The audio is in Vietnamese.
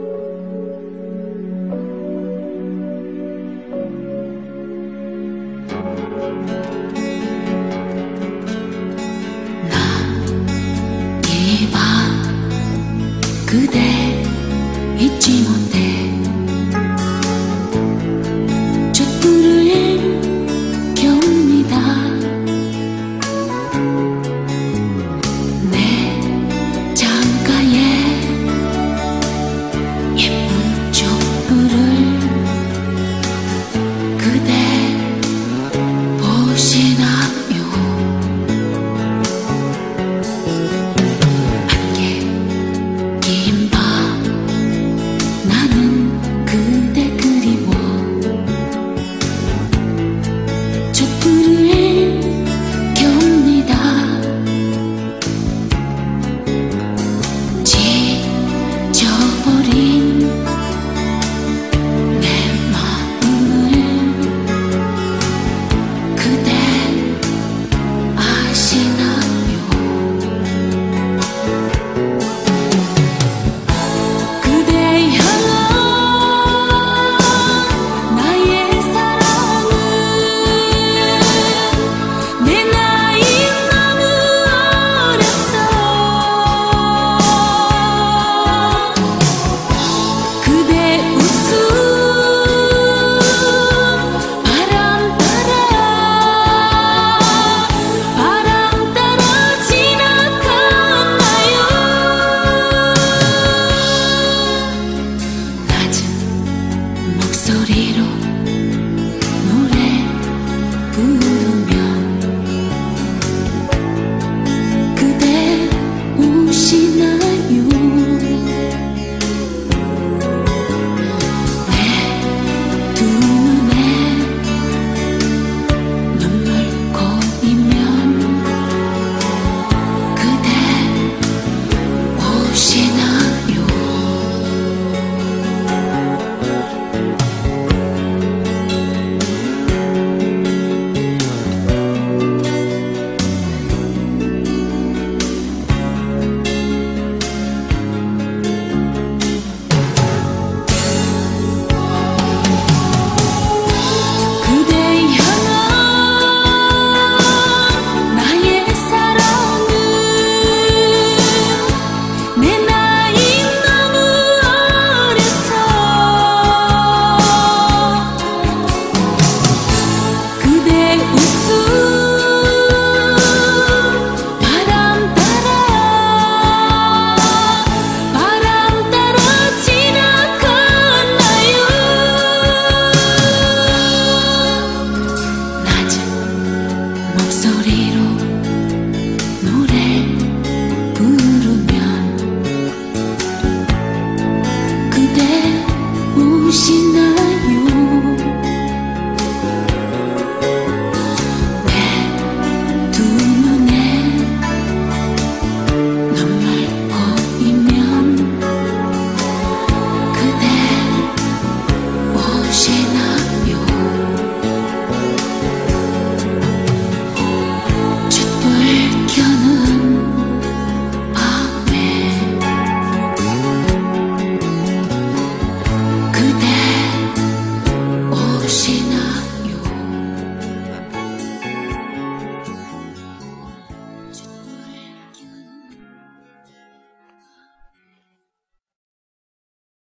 Thank you. くて